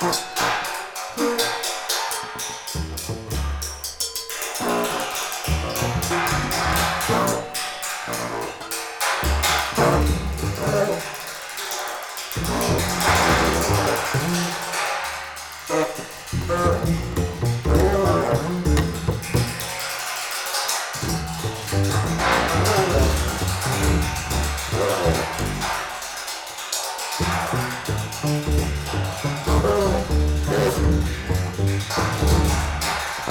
Boom.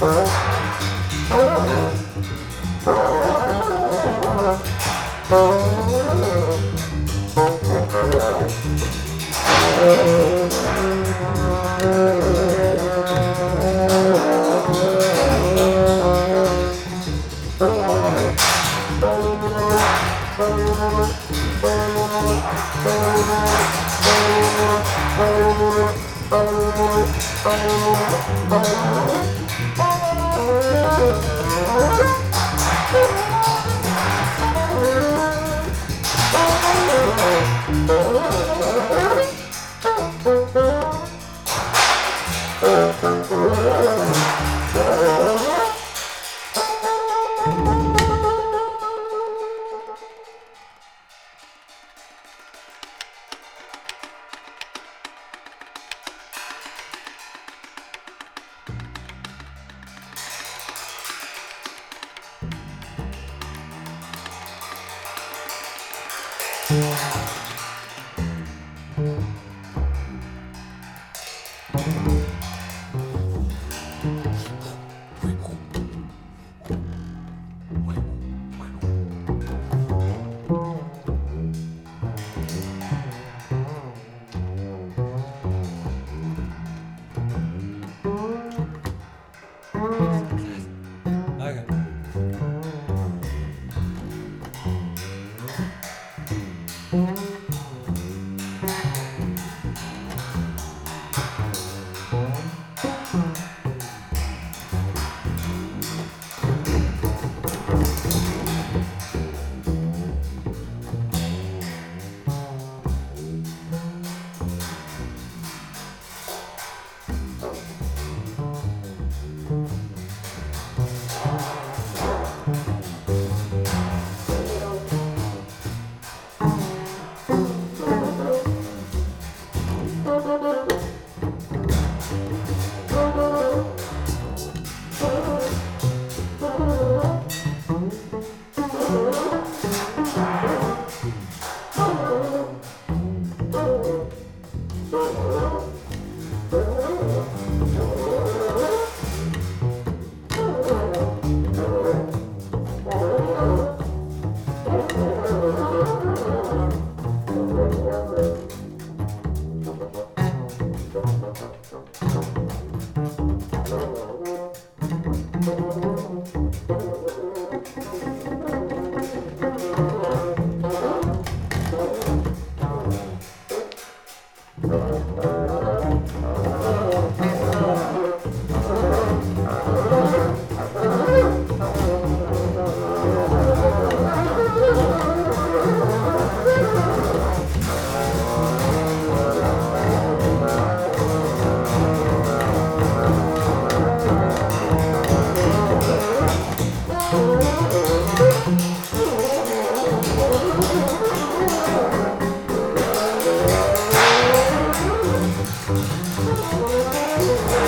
Oh. Oh, Música Música